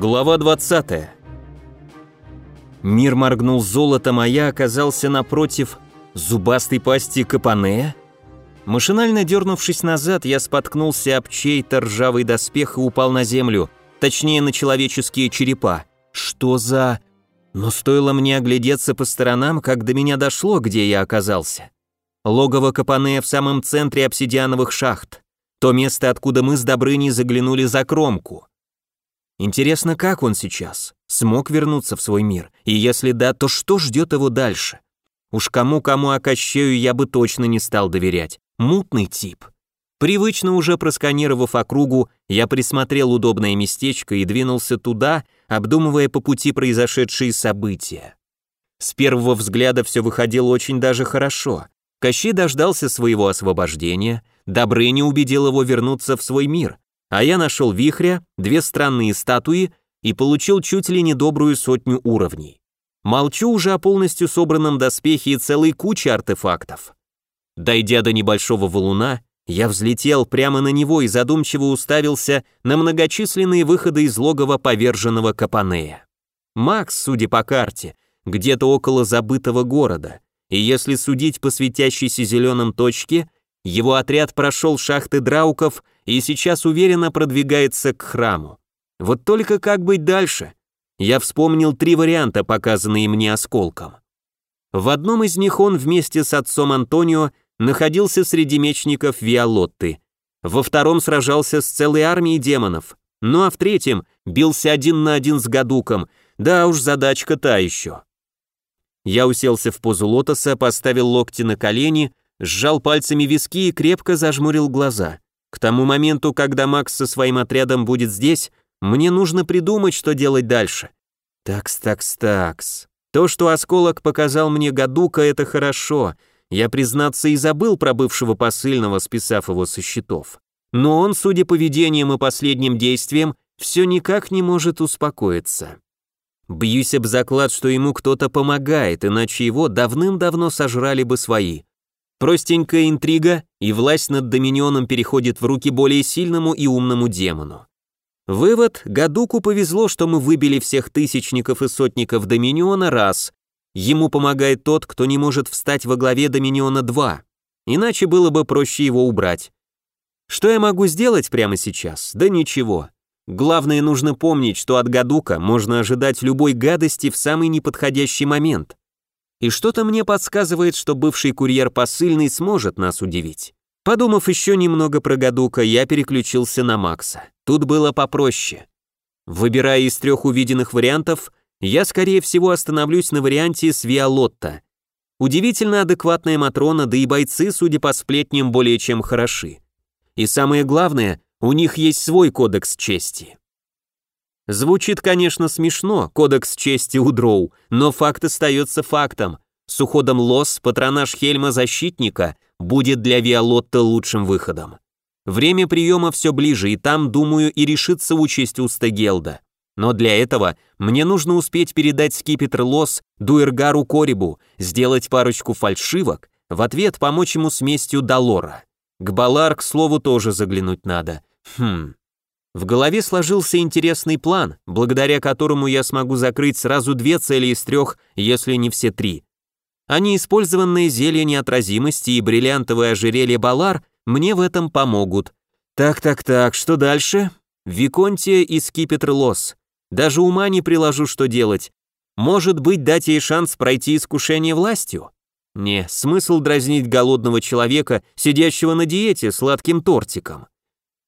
Глава 20. Мир моргнул золотом, а я оказался напротив зубастой пасти Капанея. Машинально дернувшись назад, я споткнулся об чей-то ржавый доспех и упал на землю, точнее на человеческие черепа. Что за... Но стоило мне оглядеться по сторонам, как до меня дошло, где я оказался. Логово Капанея в самом центре обсидиановых шахт. То место, откуда мы с Добрыней заглянули за кромку. Интересно, как он сейчас? Смог вернуться в свой мир? И если да, то что ждет его дальше? Уж кому-кому, Кощею я бы точно не стал доверять. Мутный тип. Привычно уже просканировав округу, я присмотрел удобное местечко и двинулся туда, обдумывая по пути произошедшие события. С первого взгляда все выходило очень даже хорошо. Кощей дождался своего освобождения, Добрыня убедил его вернуться в свой мир, а я нашел вихря, две странные статуи и получил чуть ли не добрую сотню уровней. Молчу уже о полностью собранном доспехе и целой куче артефактов. Дойдя до небольшого валуна, я взлетел прямо на него и задумчиво уставился на многочисленные выходы из логова поверженного Капанея. Макс, судя по карте, где-то около забытого города, и если судить по светящейся зеленым точке, его отряд прошел шахты драуков и сейчас уверенно продвигается к храму. Вот только как быть дальше? Я вспомнил три варианта, показанные мне осколком. В одном из них он вместе с отцом Антонио находился среди мечников Виолотты. Во втором сражался с целой армией демонов. Ну а в третьем бился один на один с Гадуком. Да уж, задачка та еще. Я уселся в позу лотоса, поставил локти на колени, сжал пальцами виски и крепко зажмурил глаза. К тому моменту, когда Макс со своим отрядом будет здесь, мне нужно придумать, что делать дальше. Такс, такс, такс. То, что осколок показал мне Гадука, это хорошо. Я, признаться, и забыл про бывшего посыльного, списав его со счетов. Но он, судя по поведением и последним действиям, все никак не может успокоиться. Бьюсь об заклад, что ему кто-то помогает, иначе его давным-давно сожрали бы свои. Простенькая интрига, и власть над Доминионом переходит в руки более сильному и умному демону. Вывод, Гадуку повезло, что мы выбили всех тысячников и сотников Доминиона раз. Ему помогает тот, кто не может встать во главе Доминиона 2. Иначе было бы проще его убрать. Что я могу сделать прямо сейчас? Да ничего. Главное, нужно помнить, что от Гадука можно ожидать любой гадости в самый неподходящий момент и что-то мне подсказывает, что бывший курьер посыльный сможет нас удивить. Подумав еще немного про Гадука, я переключился на Макса. Тут было попроще. Выбирая из трех увиденных вариантов, я, скорее всего, остановлюсь на варианте с Виолотта. Удивительно адекватная Матрона, да и бойцы, судя по сплетням, более чем хороши. И самое главное, у них есть свой кодекс чести. Звучит, конечно, смешно, кодекс чести у дроу, но факт остается фактом. С уходом Лос патронаж Хельма Защитника будет для Виолотта лучшим выходом. Время приема все ближе, и там, думаю, и решится участь уста Гелда. Но для этого мне нужно успеть передать скипетр Лос Дуэргару Корибу, сделать парочку фальшивок, в ответ помочь ему с местью Далора. К Балар, к слову, тоже заглянуть надо. Хм, в голове сложился интересный план, благодаря которому я смогу закрыть сразу две цели из трех, если не все три. А неиспользованные зелья неотразимости и бриллиантовое ожерелье Балар мне в этом помогут. Так-так-так, что дальше? Виконтия и скипетр Лос. Даже ума не приложу, что делать. Может быть, дать ей шанс пройти искушение властью? Не, смысл дразнить голодного человека, сидящего на диете сладким тортиком.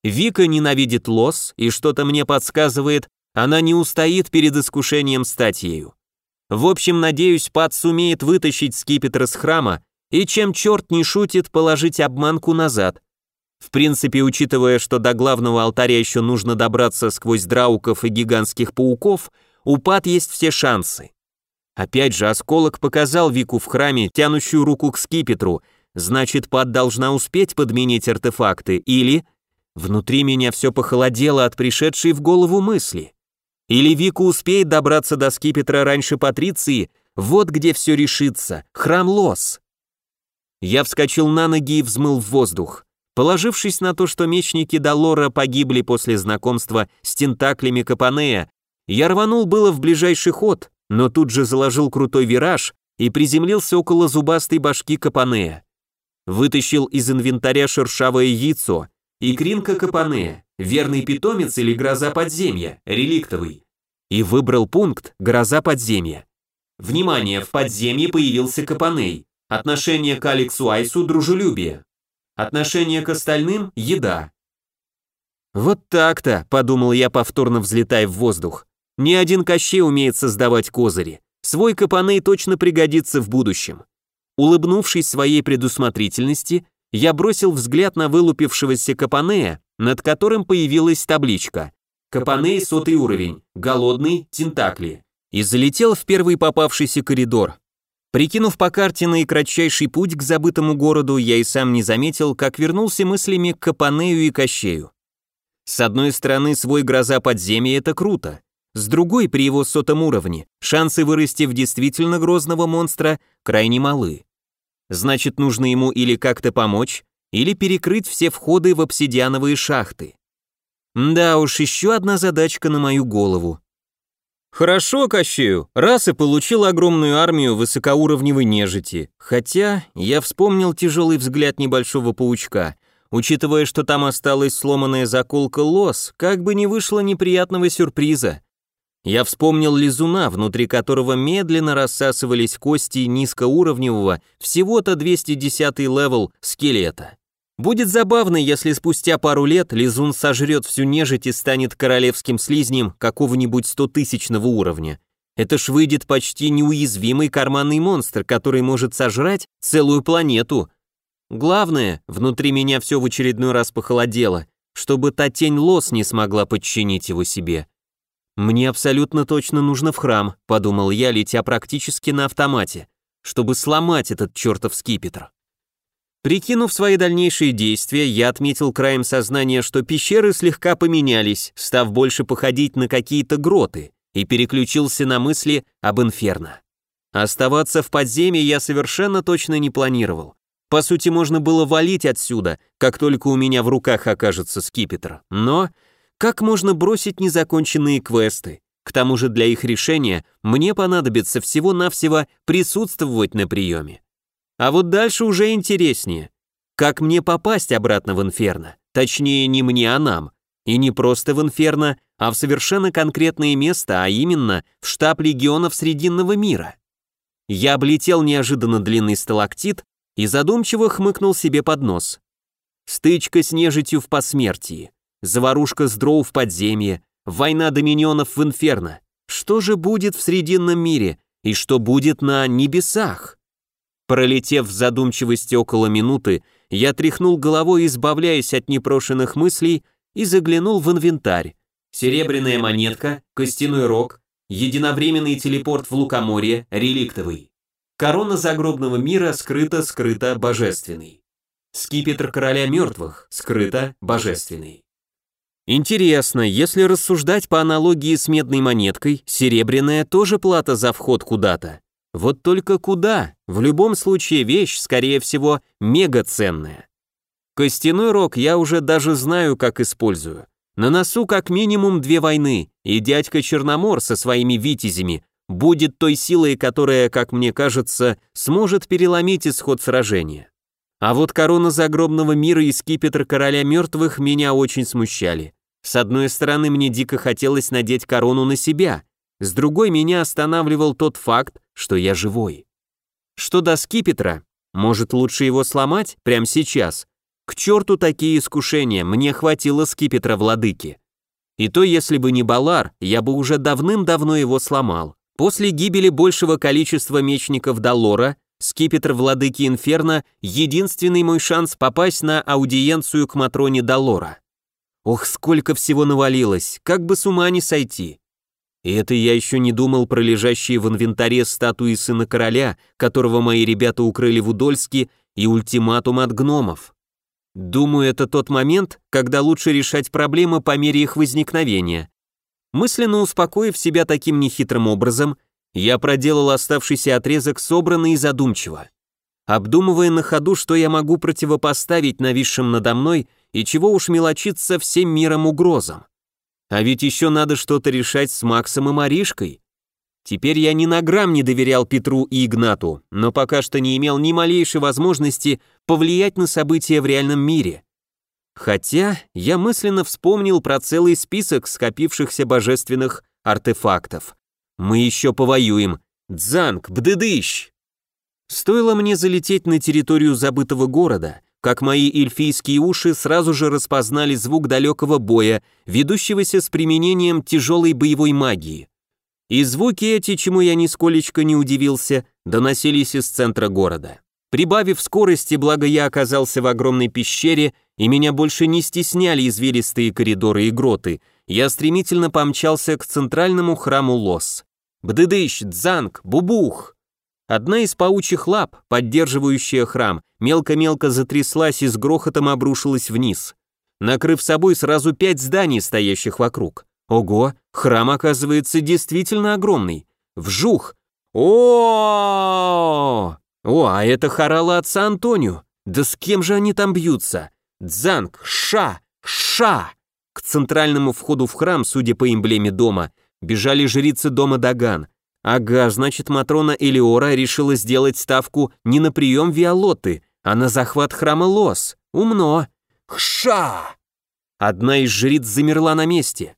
Вика ненавидит лос, и что-то мне подсказывает, она не устоит перед искушением стать ею. В общем, надеюсь, Пат сумеет вытащить скипетр из храма и, чем черт не шутит, положить обманку назад. В принципе, учитывая, что до главного алтаря еще нужно добраться сквозь драуков и гигантских пауков, у Пат есть все шансы. Опять же, осколок показал Вику в храме, тянущую руку к скипетру, значит, Пат должна успеть подменить артефакты, или Внутри меня все похолодело от пришедшей в голову мысли. Или Вика успеет добраться до скипетра раньше Патриции, вот где все решится, храм Лос. Я вскочил на ноги и взмыл в воздух. Положившись на то, что мечники Долора погибли после знакомства с тентаклями Капанея, Я рванул было в ближайший ход, но тут же заложил крутой вираж и приземлился около зубастой башки Капанея. Вытащил из инвентаря шершавое яйцо, и Кринка Капанея, верный питомец или гроза подземья, реликтовый. И выбрал пункт «Гроза подземья». Внимание, в подземье появился Капаней. Отношение к Алексу Айсу – дружелюбие. Отношение к остальным – еда. «Вот так-то», – подумал я, повторно взлетая в воздух. «Ни один Кощей умеет создавать козыри. Свой Капаней точно пригодится в будущем». Улыбнувшись своей предусмотрительности, я бросил взгляд на вылупившегося Капанея, над которым появилась табличка. Капаней сотый уровень, голодный, тентакли. И залетел в первый попавшийся коридор. Прикинув по карте наикратчайший путь к забытому городу, я и сам не заметил, как вернулся мыслями к Капанею и Кощею. С одной стороны, свой гроза подземья – это круто. С другой, при его сотом уровне, шансы вырасти в действительно грозного монстра крайне малы. Значит, нужно ему или как-то помочь, или перекрыть все входы в обсидиановые шахты. Да уж, еще одна задачка на мою голову. Хорошо, Кощею, раз и получил огромную армию высокоуровневой нежити. Хотя я вспомнил тяжелый взгляд небольшого паучка. Учитывая, что там осталась сломанная заколка лос, как бы не вышло неприятного сюрприза. Я вспомнил лизуна, внутри которого медленно рассасывались кости низкоуровневого, всего-то 210 левел скелета. Будет забавно, если спустя пару лет лизун сожрет всю нежить и станет королевским слизнем какого-нибудь стотысячного уровня. Это ж выйдет почти неуязвимый карманный монстр, который может сожрать целую планету. Главное, внутри меня все в очередной раз похолодело, чтобы та тень лос не смогла подчинить его себе. «Мне абсолютно точно нужно в храм», — подумал я, летя практически на автомате, чтобы сломать этот чертов скипетр. Прикинув свои дальнейшие действия, я отметил краем сознания, что пещеры слегка поменялись, став больше походить на какие-то гроты, и переключился на мысли об инферно. Оставаться в подземье я совершенно точно не планировал. По сути, можно было валить отсюда, как только у меня в руках окажется скипетр. Но как можно бросить незаконченные квесты? К тому же для их решения мне понадобится всего-навсего присутствовать на приеме. А вот дальше уже интереснее. Как мне попасть обратно в Инферно? Точнее, не мне, а нам. И не просто в Инферно, а в совершенно конкретное место, а именно в штаб легионов Срединного мира. Я облетел неожиданно длинный сталактит и задумчиво хмыкнул себе под нос. Стычка с нежитью в посмертии заварушка с дроу в подземье, война доминионов в инферно. Что же будет в Срединном мире и что будет на небесах? Пролетев в задумчивости около минуты, я тряхнул головой, избавляясь от непрошенных мыслей, и заглянул в инвентарь. Серебряная монетка, костяной рог, единовременный телепорт в лукоморье, реликтовый. Корона загробного мира скрыто-скрыто божественный. Скипетр короля мертвых, скрыто божественный. Интересно, если рассуждать по аналогии с медной монеткой, серебряная тоже плата за вход куда-то. Вот только куда? В любом случае вещь, скорее всего, мегаценная. Костяной рог я уже даже знаю, как использую. На носу как минимум две войны, и дядька Черномор со своими витязями будет той силой, которая, как мне кажется, сможет переломить исход сражения. А вот корона загробного мира и скипетр короля мертвых меня очень смущали. С одной стороны, мне дико хотелось надеть корону на себя, с другой меня останавливал тот факт, что я живой. Что до скипетра, может лучше его сломать прямо сейчас? К черту такие искушения, мне хватило скипетра владыки. И то, если бы не Балар, я бы уже давным-давно его сломал. После гибели большего количества мечников Далора, скипетр владыки Инферно — единственный мой шанс попасть на аудиенцию к Матроне Далора. Ох, сколько всего навалилось, как бы с ума не сойти. И это я еще не думал про лежащие в инвентаре статуи сына короля, которого мои ребята укрыли в Удольске, и ультиматум от гномов. Думаю, это тот момент, когда лучше решать проблемы по мере их возникновения. Мысленно успокоив себя таким нехитрым образом, я проделал оставшийся отрезок собранно и задумчиво. Обдумывая на ходу, что я могу противопоставить нависшим надо мной и чего уж мелочиться всем миром угрозам. А ведь еще надо что-то решать с Максом и Маришкой. Теперь я ни на грамм не доверял Петру и Игнату, но пока что не имел ни малейшей возможности повлиять на события в реальном мире. Хотя я мысленно вспомнил про целый список скопившихся божественных артефактов. Мы еще повоюем. Дзанг, бдыдыщ! Стоило мне залететь на территорию забытого города, как мои эльфийские уши сразу же распознали звук далекого боя, ведущегося с применением тяжелой боевой магии. И звуки эти, чему я нисколечко не удивился, доносились из центра города. Прибавив скорости, благо я оказался в огромной пещере, и меня больше не стесняли извилистые коридоры и гроты, я стремительно помчался к центральному храму Лос. Бдыдыщ, дзанг, бубух! Одна из паучьих лап, поддерживающая храм, мелко-мелко затряслась и с грохотом обрушилась вниз, накрыв собой сразу пять зданий, стоящих вокруг. Ого, храм оказывается действительно огромный. Вжух! О! О, а это хорала отца Антонио. Да с кем же они там бьются? Дзанг, ша, ша! К центральному входу в храм, судя по эмблеме дома, бежали жрицы дома Даган. Ага, значит, Матрона Элиора решила сделать ставку не на прием Виолотты, а на захват храма Лос. Умно. Хша! Одна из жриц замерла на месте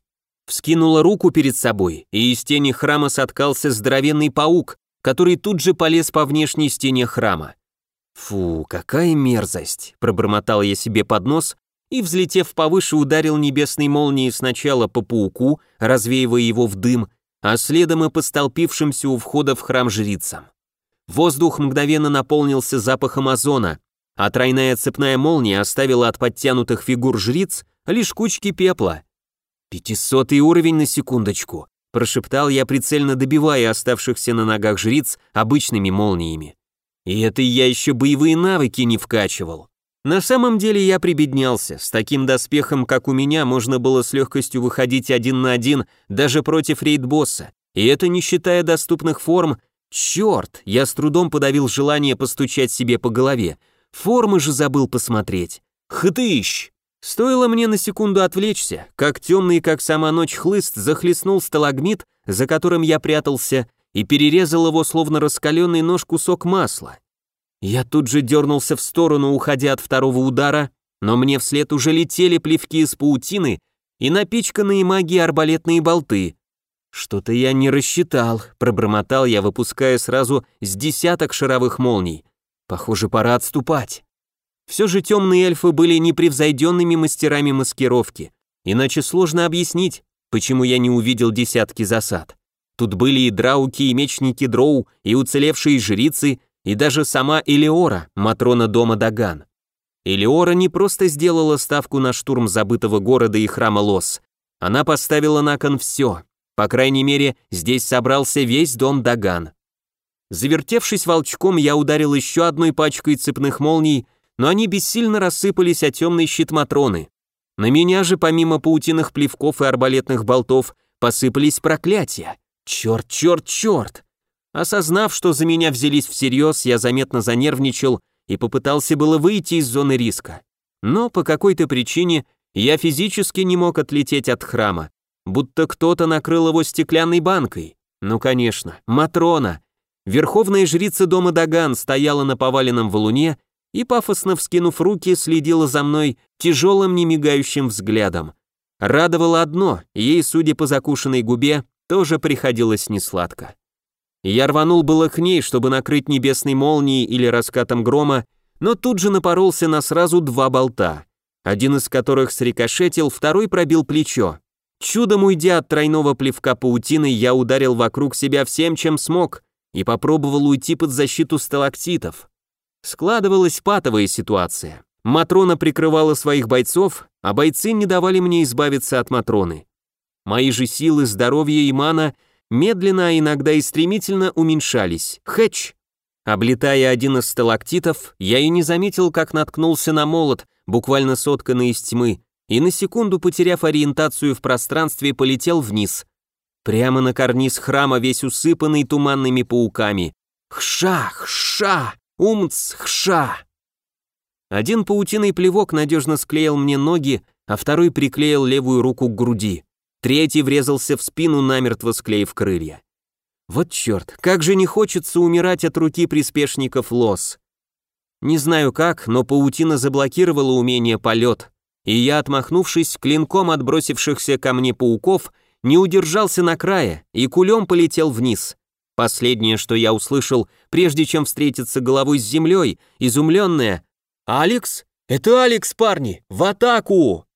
вскинула руку перед собой, и из тени храма соткался здоровенный паук, который тут же полез по внешней стене храма. «Фу, какая мерзость!» – пробормотал я себе под нос и, взлетев повыше, ударил небесной молнией сначала по пауку, развеивая его в дым, а следом и по столпившимся у входа в храм жрицам. Воздух мгновенно наполнился запахом озона, а тройная цепная молния оставила от подтянутых фигур жриц лишь кучки пепла – «Пятисотый уровень на секундочку», – прошептал я, прицельно добивая оставшихся на ногах жриц обычными молниями. И это я еще боевые навыки не вкачивал. На самом деле я прибеднялся, с таким доспехом, как у меня, можно было с легкостью выходить один на один даже против рейд-босса, и это не считая доступных форм. Черт, я с трудом подавил желание постучать себе по голове. Формы же забыл посмотреть. Хтыщ! Стоило мне на секунду отвлечься, как темный, как сама ночь хлыст, захлестнул сталагмит, за которым я прятался, и перерезал его словно раскаленный нож кусок масла. Я тут же дернулся в сторону, уходя от второго удара, но мне вслед уже летели плевки из паутины и напичканные магией арбалетные болты. Что-то я не рассчитал, пробормотал я, выпуская сразу с десяток шаровых молний. Похоже, пора отступать. Все же темные эльфы были непревзойденными мастерами маскировки, иначе сложно объяснить, почему я не увидел десятки засад. Тут были и драуки, и мечники дроу, и уцелевшие жрицы, и даже сама Элеора, матрона дома Даган. Элеора не просто сделала ставку на штурм забытого города и храма Лос, она поставила на кон все. По крайней мере, здесь собрался весь дом Даган. Завертевшись волчком, я ударил еще одной пачкой цепных молний, но они бессильно рассыпались о темный щит Матроны. На меня же, помимо паутиных плевков и арбалетных болтов, посыпались проклятия. Черт, черт, черт! Осознав, что за меня взялись всерьез, я заметно занервничал и попытался было выйти из зоны риска. Но по какой-то причине я физически не мог отлететь от храма, будто кто-то накрыл его стеклянной банкой. Ну, конечно, Матрона. Верховная жрица дома Даган стояла на поваленном валуне и, пафосно вскинув руки, следила за мной тяжелым немигающим взглядом. Радовало одно, ей, судя по закушенной губе, тоже приходилось несладко. Я рванул было к ней, чтобы накрыть небесной молнией или раскатом грома, но тут же напоролся на сразу два болта, один из которых срикошетил, второй пробил плечо. Чудом уйдя от тройного плевка паутины, я ударил вокруг себя всем, чем смог, и попробовал уйти под защиту сталактитов. Складывалась патовая ситуация. Матрона прикрывала своих бойцов, а бойцы не давали мне избавиться от Матроны. Мои же силы, здоровье и мана медленно, а иногда и стремительно уменьшались. Хэч! Облетая один из сталактитов, я и не заметил, как наткнулся на молот, буквально сотканный из тьмы, и на секунду, потеряв ориентацию в пространстве, полетел вниз. Прямо на карниз храма, весь усыпанный туманными пауками. Хша, хша! Умцхша! Один паутиный плевок надежно склеил мне ноги, а второй приклеил левую руку к груди. Третий врезался в спину, намертво склеив крылья. Вот черт, как же не хочется умирать от руки приспешников лос. Не знаю как, но паутина заблокировала умение полет, и я, отмахнувшись клинком отбросившихся ко мне пауков, не удержался на крае и кулем полетел вниз. Последнее, что я услышал, прежде чем встретиться головой с землей, изумленное «Алекс? Это Алекс, парни! В атаку!»